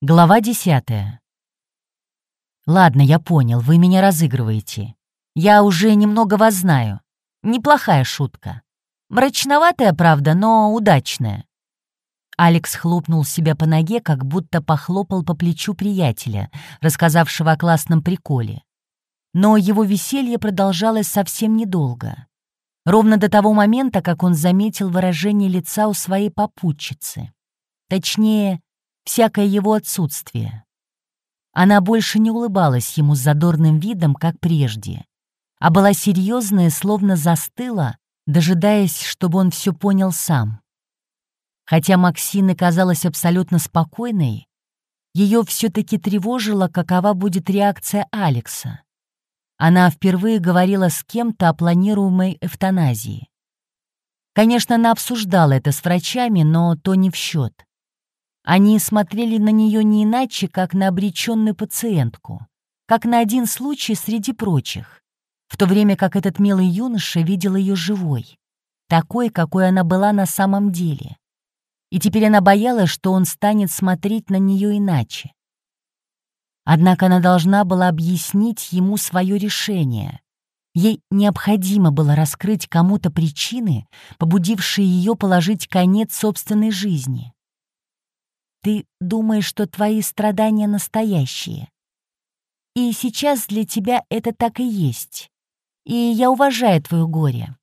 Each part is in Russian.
Глава десятая. «Ладно, я понял, вы меня разыгрываете. Я уже немного вас знаю. Неплохая шутка. Мрачноватая, правда, но удачная». Алекс хлопнул себя по ноге, как будто похлопал по плечу приятеля, рассказавшего о классном приколе. Но его веселье продолжалось совсем недолго. Ровно до того момента, как он заметил выражение лица у своей попутчицы. Точнее, всякое его отсутствие. Она больше не улыбалась ему с задорным видом, как прежде, а была серьезная, словно застыла, дожидаясь, чтобы он все понял сам. Хотя Максина казалась абсолютно спокойной, ее все-таки тревожило, какова будет реакция Алекса. Она впервые говорила с кем-то о планируемой эвтаназии. Конечно, она обсуждала это с врачами, но то не в счет. Они смотрели на нее не иначе, как на обреченную пациентку, как на один случай среди прочих, в то время как этот милый юноша видел ее живой, такой, какой она была на самом деле. И теперь она боялась, что он станет смотреть на нее иначе. Однако она должна была объяснить ему свое решение. Ей необходимо было раскрыть кому-то причины, побудившие ее положить конец собственной жизни. Ты думаешь, что твои страдания настоящие. И сейчас для тебя это так и есть. И я уважаю твое горе.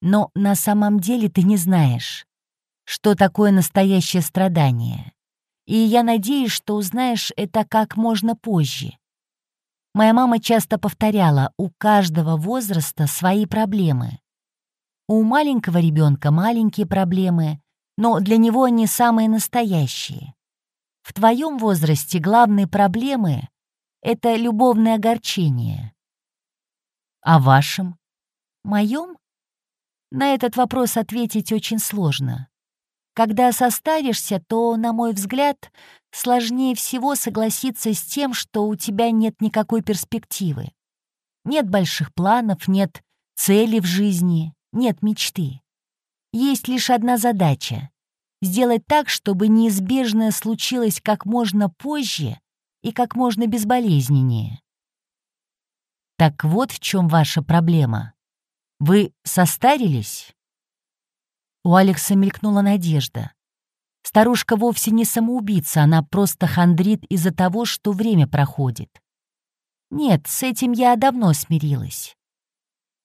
Но на самом деле ты не знаешь, что такое настоящее страдание. И я надеюсь, что узнаешь это как можно позже. Моя мама часто повторяла, у каждого возраста свои проблемы. У маленького ребенка маленькие проблемы, но для него они самые настоящие. В твоем возрасте главные проблемы — это любовное огорчение. А вашем? Моем? На этот вопрос ответить очень сложно. Когда состаришься, то, на мой взгляд, сложнее всего согласиться с тем, что у тебя нет никакой перспективы. Нет больших планов, нет цели в жизни, нет мечты. Есть лишь одна задача — сделать так, чтобы неизбежное случилось как можно позже и как можно безболезненнее. Так вот в чем ваша проблема. Вы состарились? У Алекса мелькнула надежда. Старушка вовсе не самоубийца, она просто хандрит из-за того, что время проходит. Нет, с этим я давно смирилась.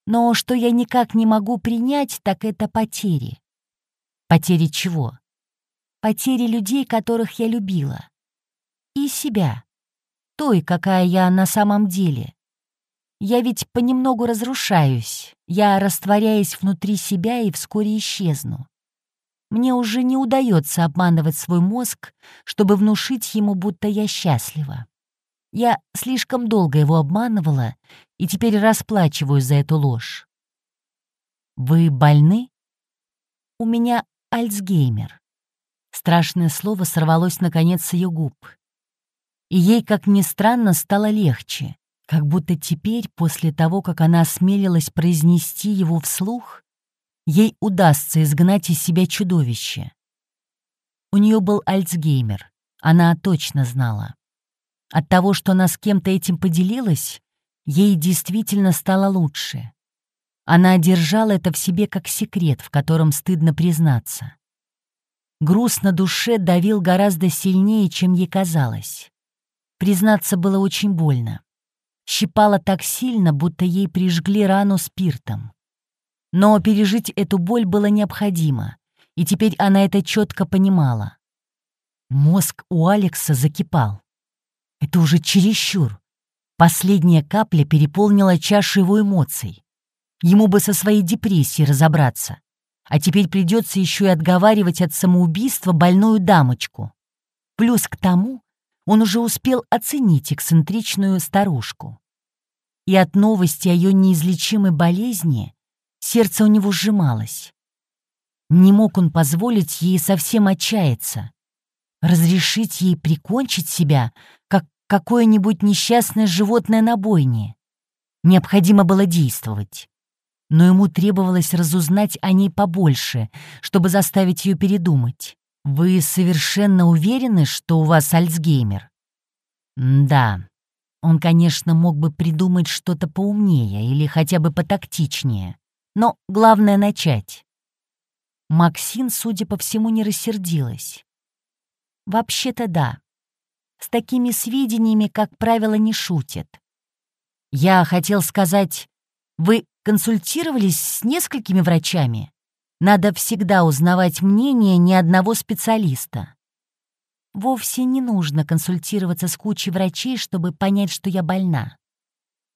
Но что я никак не могу принять, так это потери. Потери чего? Потери людей, которых я любила. И себя. Той, какая я на самом деле. Я ведь понемногу разрушаюсь, я растворяюсь внутри себя и вскоре исчезну. Мне уже не удается обманывать свой мозг, чтобы внушить ему, будто я счастлива. Я слишком долго его обманывала и теперь расплачиваюсь за эту ложь. «Вы больны?» «У меня Альцгеймер». Страшное слово сорвалось наконец с ее губ. И ей, как ни странно, стало легче, как будто теперь, после того, как она осмелилась произнести его вслух, ей удастся изгнать из себя чудовище. У нее был Альцгеймер, она точно знала. От того, что она с кем-то этим поделилась, ей действительно стало лучше. Она держала это в себе как секрет, в котором стыдно признаться. Груз на душе давил гораздо сильнее, чем ей казалось. Признаться было очень больно. Щипало так сильно, будто ей прижгли рану спиртом. Но пережить эту боль было необходимо, и теперь она это четко понимала. Мозг у Алекса закипал. Это уже чересчур. Последняя капля переполнила чашу его эмоций. Ему бы со своей депрессией разобраться. А теперь придется еще и отговаривать от самоубийства больную дамочку. Плюс к тому он уже успел оценить эксцентричную старушку. И от новости о ее неизлечимой болезни сердце у него сжималось. Не мог он позволить ей совсем отчаяться, разрешить ей прикончить себя, как какое-нибудь несчастное животное на бойне. Необходимо было действовать. Но ему требовалось разузнать о ней побольше, чтобы заставить ее передумать. Вы совершенно уверены, что у вас Альцгеймер? Да. Он, конечно, мог бы придумать что-то поумнее или хотя бы потактичнее. Но главное — начать. Максин, судя по всему, не рассердилась. Вообще-то да. С такими сведениями, как правило, не шутят. Я хотел сказать, вы консультировались с несколькими врачами? Надо всегда узнавать мнение ни одного специалиста. Вовсе не нужно консультироваться с кучей врачей, чтобы понять, что я больна.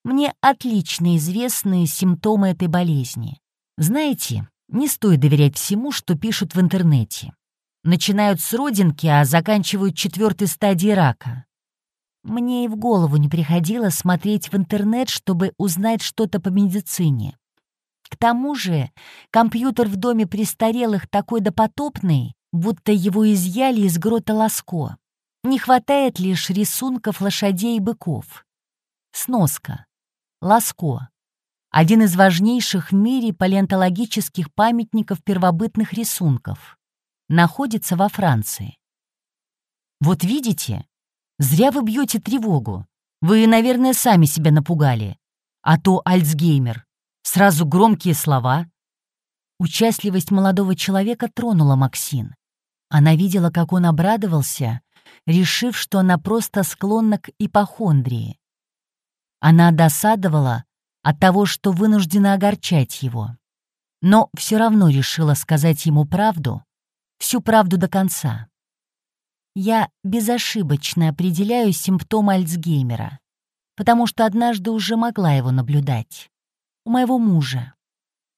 Мне отлично известны симптомы этой болезни. Знаете, не стоит доверять всему, что пишут в интернете. Начинают с родинки, а заканчивают четвертой стадией рака. Мне и в голову не приходило смотреть в интернет, чтобы узнать что-то по медицине. К тому же компьютер в доме престарелых такой допотопный, будто его изъяли из грота Ласко. Не хватает лишь рисунков лошадей и быков. Сноска. Ласко. Один из важнейших в мире палеонтологических памятников первобытных рисунков. Находится во Франции. Вот видите, зря вы бьете тревогу. Вы, наверное, сами себя напугали. А то Альцгеймер. Сразу громкие слова. Участливость молодого человека тронула Максин. Она видела, как он обрадовался, решив, что она просто склонна к ипохондрии. Она досадовала от того, что вынуждена огорчать его. Но все равно решила сказать ему правду, всю правду до конца. Я безошибочно определяю симптомы Альцгеймера, потому что однажды уже могла его наблюдать у моего мужа.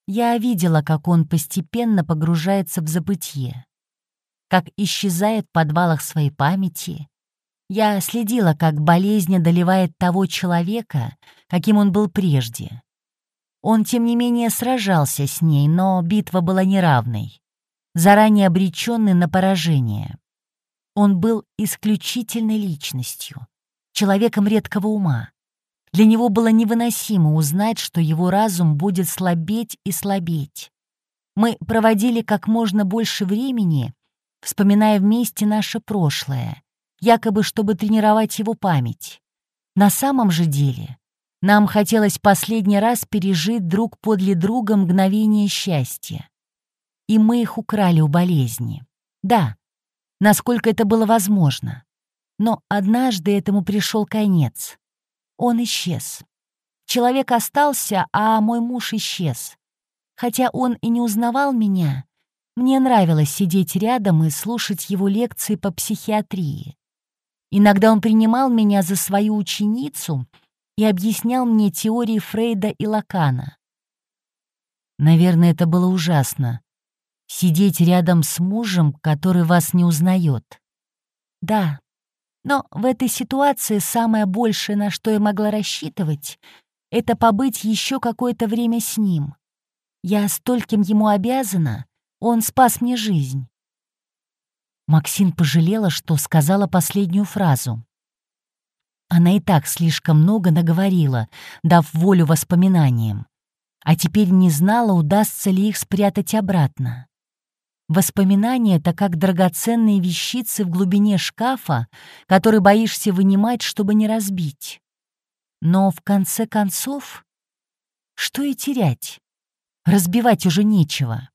Я видела, как он постепенно погружается в забытье, как исчезает в подвалах своей памяти. Я следила, как болезнь одолевает того человека, каким он был прежде. Он, тем не менее, сражался с ней, но битва была неравной, заранее обреченный на поражение. Он был исключительной личностью, человеком редкого ума, для него было невыносимо узнать, что его разум будет слабеть и слабеть. Мы проводили как можно больше времени, вспоминая вместе наше прошлое, якобы чтобы тренировать его память. На самом же деле нам хотелось последний раз пережить друг подле друга мгновение счастья. И мы их украли у болезни. Да, насколько это было возможно. Но однажды этому пришел конец. Он исчез. Человек остался, а мой муж исчез. Хотя он и не узнавал меня, мне нравилось сидеть рядом и слушать его лекции по психиатрии. Иногда он принимал меня за свою ученицу и объяснял мне теории Фрейда и Лакана. Наверное, это было ужасно. Сидеть рядом с мужем, который вас не узнает. Да, но в этой ситуации самое большее, на что я могла рассчитывать, это побыть еще какое-то время с ним. Я стольким ему обязана, он спас мне жизнь. Максин пожалела, что сказала последнюю фразу. Она и так слишком много наговорила, дав волю воспоминаниям, а теперь не знала, удастся ли их спрятать обратно. Воспоминания — это как драгоценные вещицы в глубине шкафа, который боишься вынимать, чтобы не разбить. Но в конце концов, что и терять? Разбивать уже нечего.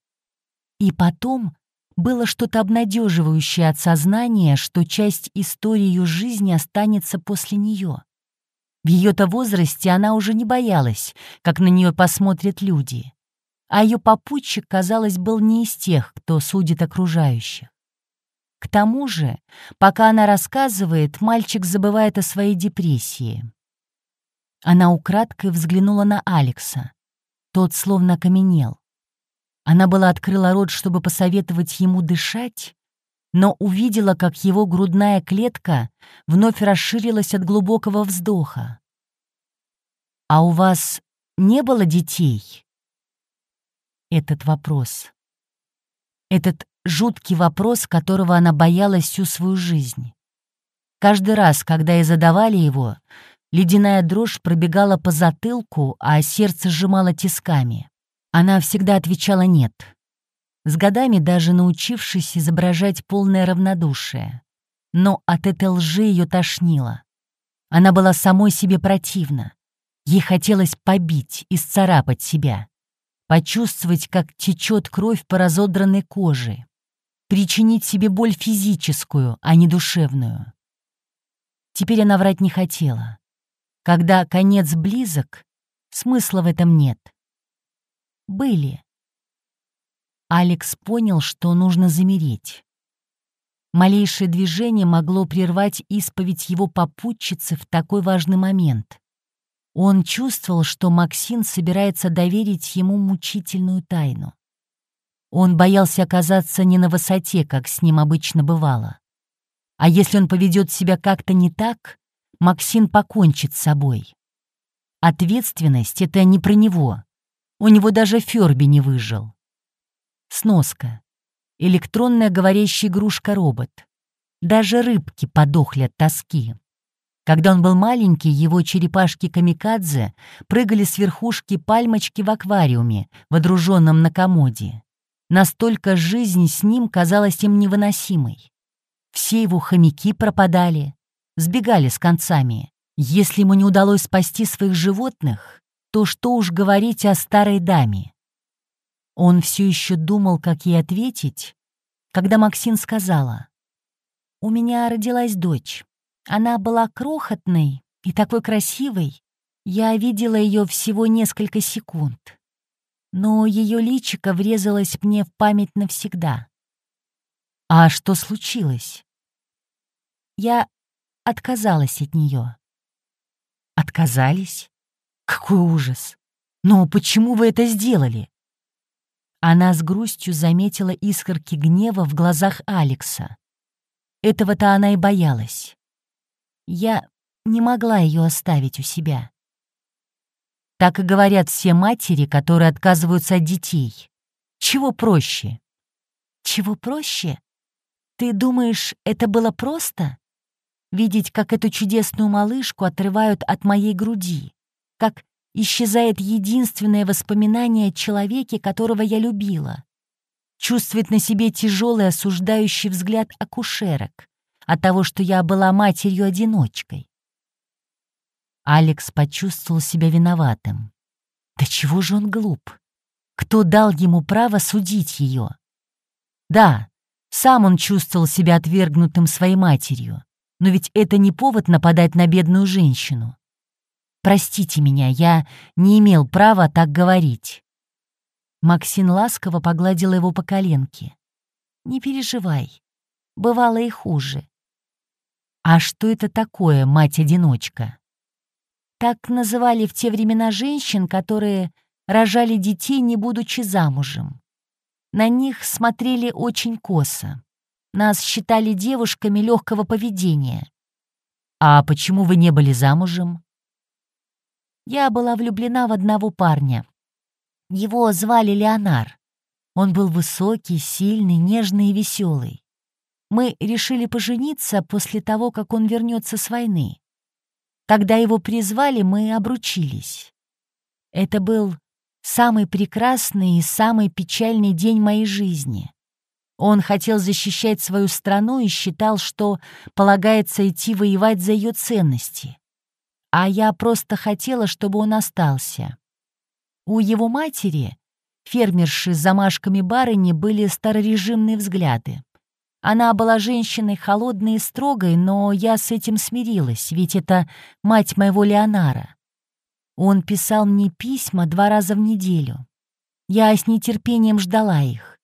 И потом было что-то обнадеживающее от сознания, что часть истории ее жизни останется после нее. В ее-то возрасте она уже не боялась, как на нее посмотрят люди а ее попутчик, казалось, был не из тех, кто судит окружающих. К тому же, пока она рассказывает, мальчик забывает о своей депрессии. Она украдкой взглянула на Алекса. Тот словно окаменел. Она была открыла рот, чтобы посоветовать ему дышать, но увидела, как его грудная клетка вновь расширилась от глубокого вздоха. «А у вас не было детей?» Этот вопрос. Этот жуткий вопрос, которого она боялась всю свою жизнь. Каждый раз, когда ей задавали его, ледяная дрожь пробегала по затылку, а сердце сжимало тисками. Она всегда отвечала «нет». с годами даже научившись изображать полное равнодушие. Но от этой лжи ее тошнило. Она была самой себе противна. Ей хотелось побить, и исцарапать себя, почувствовать, как течет кровь по разодранной коже, причинить себе боль физическую, а не душевную. Теперь она врать не хотела. Когда конец близок, смысла в этом нет. Были. Алекс понял, что нужно замереть. Малейшее движение могло прервать исповедь его попутчицы в такой важный момент. Он чувствовал, что Максин собирается доверить ему мучительную тайну. Он боялся оказаться не на высоте, как с ним обычно бывало. А если он поведет себя как-то не так, Максин покончит с собой. Ответственность — это не про него. У него даже Ферби не выжил. Сноска. Электронная говорящая игрушка-робот. Даже рыбки подохли от тоски. Когда он был маленький, его черепашки-камикадзе прыгали с верхушки пальмочки в аквариуме, водруженном на комоде. Настолько жизнь с ним казалась им невыносимой. Все его хомяки пропадали, сбегали с концами. Если ему не удалось спасти своих животных, то что уж говорить о старой даме. Он все еще думал, как ей ответить, когда Максин сказала, «У меня родилась дочь. Она была крохотной и такой красивой. Я видела ее всего несколько секунд. Но ее личико врезалось мне в память навсегда. А что случилось? Я отказалась от нее. Отказались? Какой ужас! Но почему вы это сделали? Она с грустью заметила искорки гнева в глазах Алекса. Этого-то она и боялась. Я не могла ее оставить у себя. Так и говорят все матери, которые отказываются от детей. Чего проще? Чего проще? Ты думаешь, это было просто? Видеть, как эту чудесную малышку отрывают от моей груди, как исчезает единственное воспоминание о человеке, которого я любила. Чувствует на себе тяжелый осуждающий взгляд акушерок от того, что я была матерью-одиночкой. Алекс почувствовал себя виноватым. Да чего же он глуп? Кто дал ему право судить ее? Да, сам он чувствовал себя отвергнутым своей матерью, но ведь это не повод нападать на бедную женщину. Простите меня, я не имел права так говорить». Максин ласково погладила его по коленке. «Не переживай, бывало и хуже». «А что это такое, мать-одиночка?» Так называли в те времена женщин, которые рожали детей, не будучи замужем. На них смотрели очень косо. Нас считали девушками легкого поведения. «А почему вы не были замужем?» Я была влюблена в одного парня. Его звали Леонар. Он был высокий, сильный, нежный и веселый. Мы решили пожениться после того, как он вернется с войны. Когда его призвали, мы обручились. Это был самый прекрасный и самый печальный день моей жизни. Он хотел защищать свою страну и считал, что полагается идти воевать за ее ценности а я просто хотела, чтобы он остался. У его матери, фермерши с замашками барыни, были старорежимные взгляды. Она была женщиной холодной и строгой, но я с этим смирилась, ведь это мать моего Леонара. Он писал мне письма два раза в неделю. Я с нетерпением ждала их.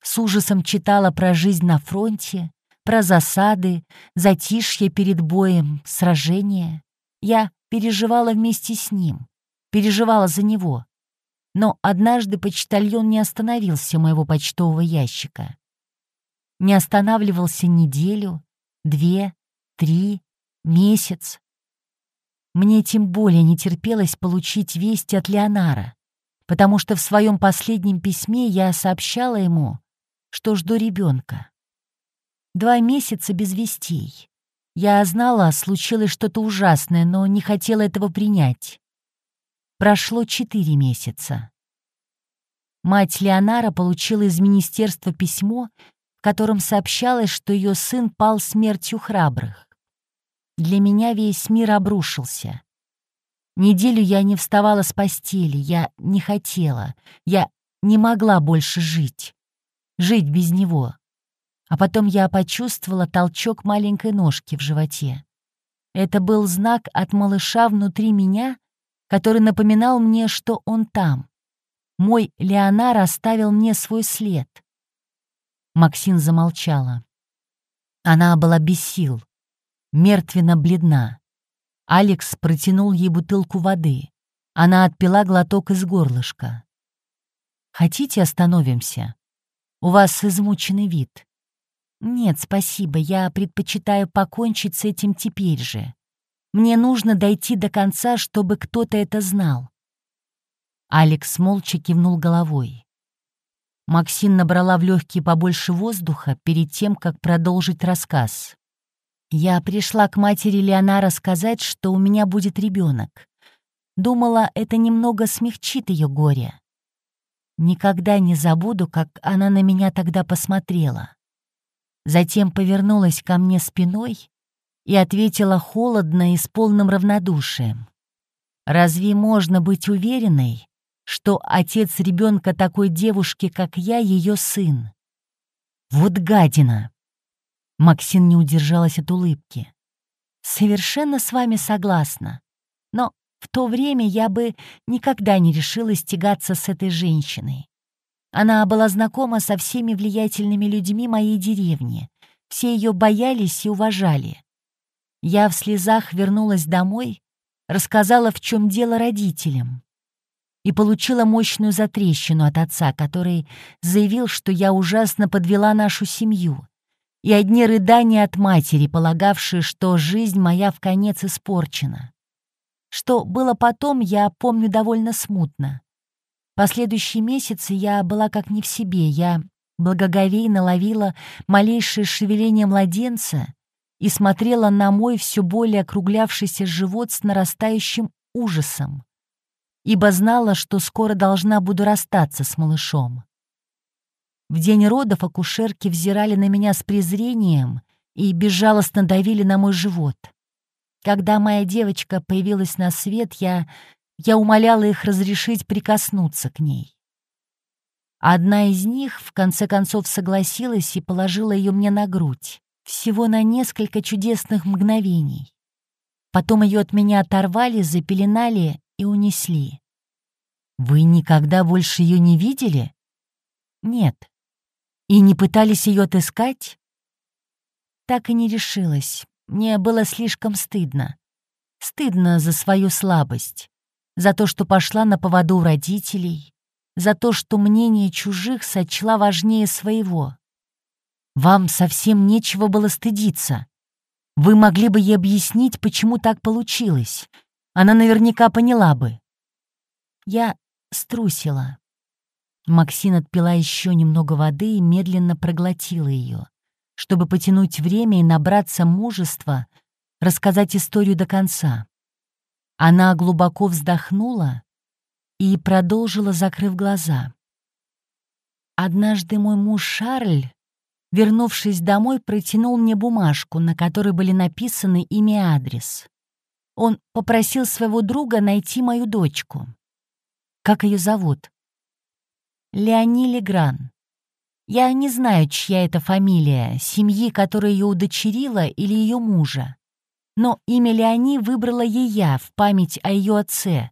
С ужасом читала про жизнь на фронте, про засады, затишье перед боем, сражения. Я переживала вместе с ним, переживала за него. Но однажды почтальон не остановился у моего почтового ящика. Не останавливался неделю, две, три, месяц. Мне тем более не терпелось получить вести от Леонара, потому что в своем последнем письме я сообщала ему, что жду ребенка. Два месяца без вестей. Я знала, случилось что-то ужасное, но не хотела этого принять. Прошло четыре месяца. Мать Леонара получила из министерства письмо, котором сообщалось, что ее сын пал смертью храбрых. Для меня весь мир обрушился. Неделю я не вставала с постели, я не хотела, я не могла больше жить. Жить без него. А потом я почувствовала толчок маленькой ножки в животе. Это был знак от малыша внутри меня, который напоминал мне, что он там. Мой Леонар оставил мне свой след. Максин замолчала. Она была без сил, мертвенно бледна. Алекс протянул ей бутылку воды. Она отпила глоток из горлышка. «Хотите, остановимся? У вас измученный вид». «Нет, спасибо, я предпочитаю покончить с этим теперь же. Мне нужно дойти до конца, чтобы кто-то это знал». Алекс молча кивнул головой. Максин набрала в легкие побольше воздуха перед тем, как продолжить рассказ. Я пришла к матери Леонара сказать, что у меня будет ребенок. Думала, это немного смягчит ее горе. Никогда не забуду, как она на меня тогда посмотрела. Затем повернулась ко мне спиной и ответила холодно и с полным равнодушием. «Разве можно быть уверенной, что отец ребенка такой девушки, как я, ее сын?» «Вот гадина!» Максин не удержалась от улыбки. «Совершенно с вами согласна. Но в то время я бы никогда не решилась тягаться с этой женщиной. Она была знакома со всеми влиятельными людьми моей деревни. Все ее боялись и уважали. Я в слезах вернулась домой, рассказала, в чем дело родителям. И получила мощную затрещину от отца, который заявил, что я ужасно подвела нашу семью и одни рыдания от матери, полагавшей, что жизнь моя в конец испорчена. Что было потом, я помню довольно смутно. Последующие месяцы я была как не в себе, я благоговейно ловила малейшее шевеление младенца и смотрела на мой все более округлявшийся живот с нарастающим ужасом, ибо знала, что скоро должна буду расстаться с малышом. В день родов акушерки взирали на меня с презрением и безжалостно давили на мой живот. Когда моя девочка появилась на свет, я, я умоляла их разрешить прикоснуться к ней. Одна из них, в конце концов, согласилась и положила ее мне на грудь, всего на несколько чудесных мгновений. Потом ее от меня оторвали, запеленали и унесли. «Вы никогда больше ее не видели?» «Нет», и не пытались ее отыскать? Так и не решилась. Мне было слишком стыдно. Стыдно за свою слабость, за то, что пошла на поводу родителей, за то, что мнение чужих сочла важнее своего. Вам совсем нечего было стыдиться. Вы могли бы ей объяснить, почему так получилось. Она наверняка поняла бы. Я струсила. Максин отпила еще немного воды и медленно проглотила ее, чтобы потянуть время и набраться мужества рассказать историю до конца. Она глубоко вздохнула и продолжила, закрыв глаза. Однажды мой муж Шарль, вернувшись домой, протянул мне бумажку, на которой были написаны имя и адрес. Он попросил своего друга найти мою дочку. Как ее зовут? Леони Легран. Я не знаю, чья это фамилия, семьи, которая ее удочерила, или ее мужа. Но имя Леони выбрала ей я в память о ее отце.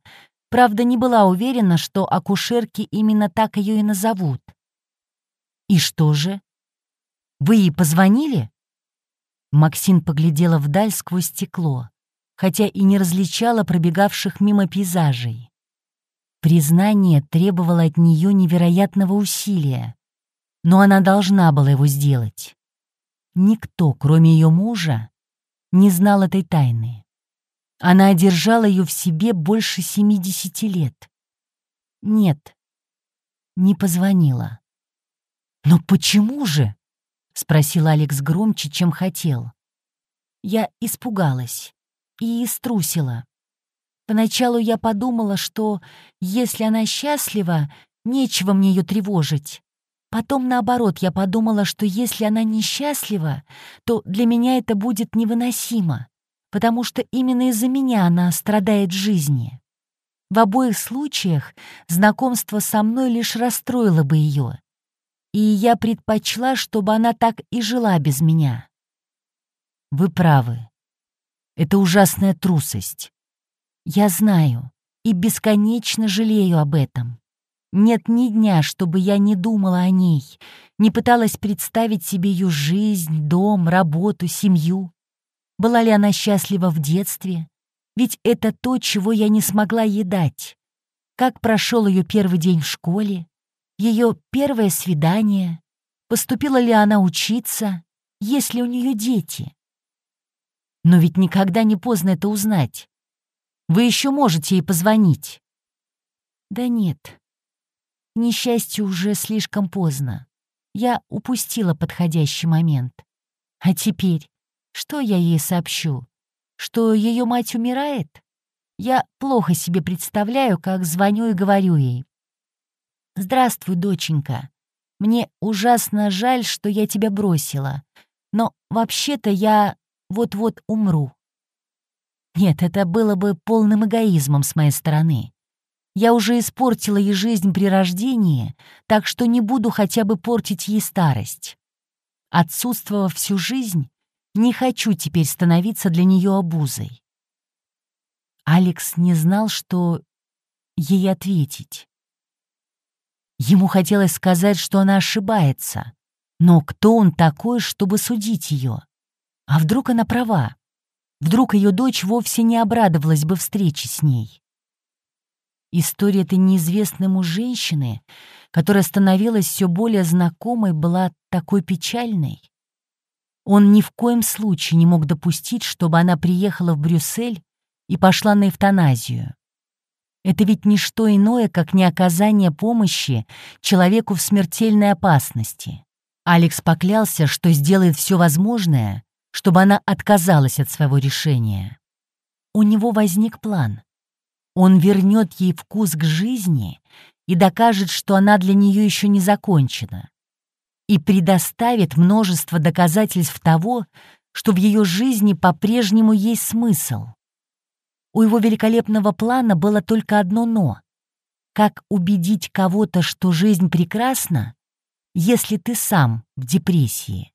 Правда, не была уверена, что акушерки именно так ее и назовут. «И что же? Вы ей позвонили?» Максин поглядела вдаль сквозь стекло, хотя и не различала пробегавших мимо пейзажей. Признание требовало от нее невероятного усилия, но она должна была его сделать. Никто, кроме ее мужа, не знал этой тайны. Она одержала ее в себе больше 70 лет. Нет, не позвонила. «Но почему же?» — спросил Алекс громче, чем хотел. Я испугалась и струсила. Поначалу я подумала, что если она счастлива, нечего мне ее тревожить. Потом, наоборот, я подумала, что если она несчастлива, то для меня это будет невыносимо, потому что именно из-за меня она страдает в жизни. В обоих случаях знакомство со мной лишь расстроило бы ее, и я предпочла, чтобы она так и жила без меня. Вы правы. Это ужасная трусость. Я знаю и бесконечно жалею об этом. Нет ни дня, чтобы я не думала о ней, не пыталась представить себе ее жизнь, дом, работу, семью. Была ли она счастлива в детстве? Ведь это то, чего я не смогла ей дать. Как прошел ее первый день в школе? Ее первое свидание? Поступила ли она учиться? Есть ли у нее дети? Но ведь никогда не поздно это узнать. Вы еще можете ей позвонить. Да нет, к несчастью, уже слишком поздно. Я упустила подходящий момент. А теперь, что я ей сообщу? Что ее мать умирает? Я плохо себе представляю, как звоню и говорю ей. «Здравствуй, доченька. Мне ужасно жаль, что я тебя бросила. Но вообще-то я вот-вот умру». Нет, это было бы полным эгоизмом с моей стороны. Я уже испортила ей жизнь при рождении, так что не буду хотя бы портить ей старость. Отсутствовав всю жизнь, не хочу теперь становиться для нее обузой. Алекс не знал, что ей ответить. Ему хотелось сказать, что она ошибается, но кто он такой, чтобы судить ее? А вдруг она права? Вдруг ее дочь вовсе не обрадовалась бы встрече с ней? История этой неизвестной ему женщины, которая становилась все более знакомой, была такой печальной. Он ни в коем случае не мог допустить, чтобы она приехала в Брюссель и пошла на эвтаназию. Это ведь не что иное, как не оказание помощи человеку в смертельной опасности. Алекс поклялся, что сделает все возможное, чтобы она отказалась от своего решения. У него возник план. Он вернет ей вкус к жизни и докажет, что она для нее еще не закончена. И предоставит множество доказательств того, что в ее жизни по-прежнему есть смысл. У его великолепного плана было только одно «но». Как убедить кого-то, что жизнь прекрасна, если ты сам в депрессии?